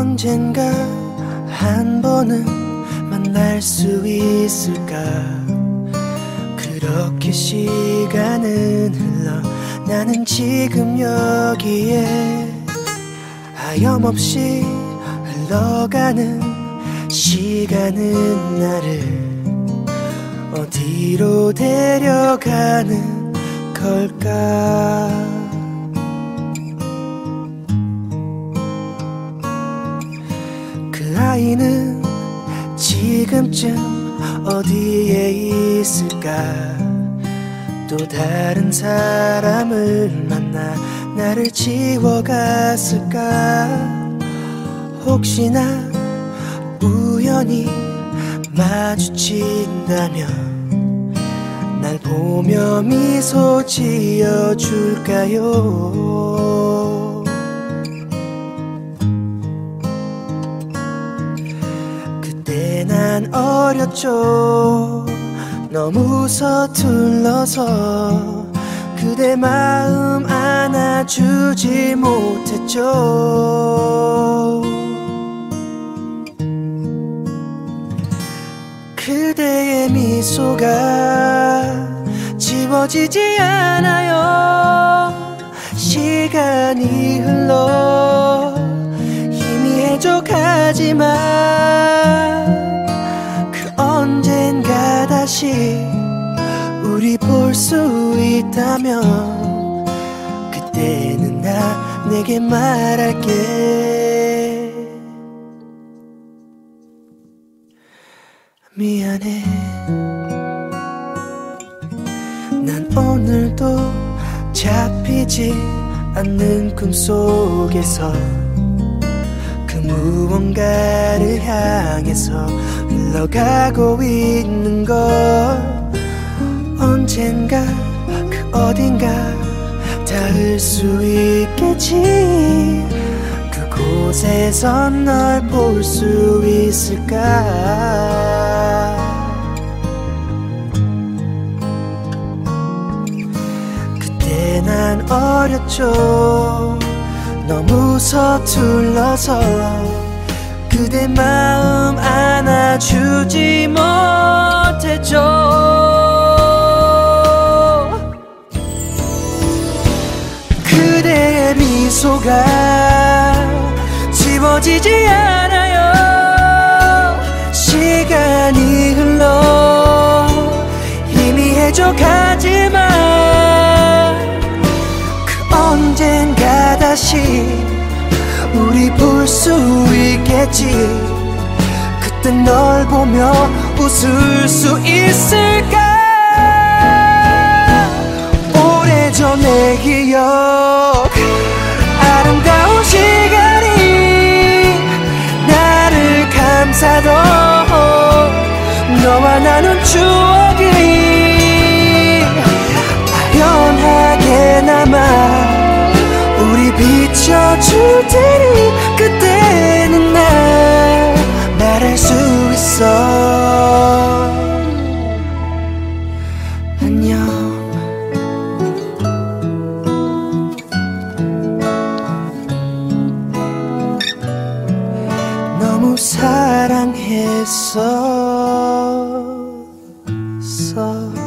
언젠가 한 번은 만날 수 있을까? 그렇게 시간은 흘러 나는 지금 여기에 하염없이 흘러가는 시간은 나를 어디로 데려가는 걸까 아이는 지금쯤 어디에 있을까? 또 다른 사람을 만나 나를 지워갔을까? 혹시나 우연히 마주친다면 날 보며 미소 지어줄까요 난 어렸죠. 너무 서툴러서 그대 마음 안아주지 못했죠. 그대의 미소가 지워지지 않아요. 시간이 흘러 희미해져 가지만 있다면 그때는 나 내게 말할게. 미안해. 난 오늘도 잡히지 않는 꿈속에서 그 무언가를 향해서 흘러가고 있는 걸 언젠가 그 어딘가 닿을 수 있겠지. 그곳에서 널볼 수 있을까? 그때 난 어렸죠. 너무 서툴러서 그대 마음 안아주지 못 미소가 지워지지 않아요. 시간이 흘러 희미해져 가지만 그 언젠가 다시 우리 볼 수 있겠지. 그때 널 보며 웃을 수 있을까 너와 나눈 추억이 아련하게 남아 우리 비춰줄 테니 그때는 날 말할 수 있어. 안녕. 너무 사랑했어. saw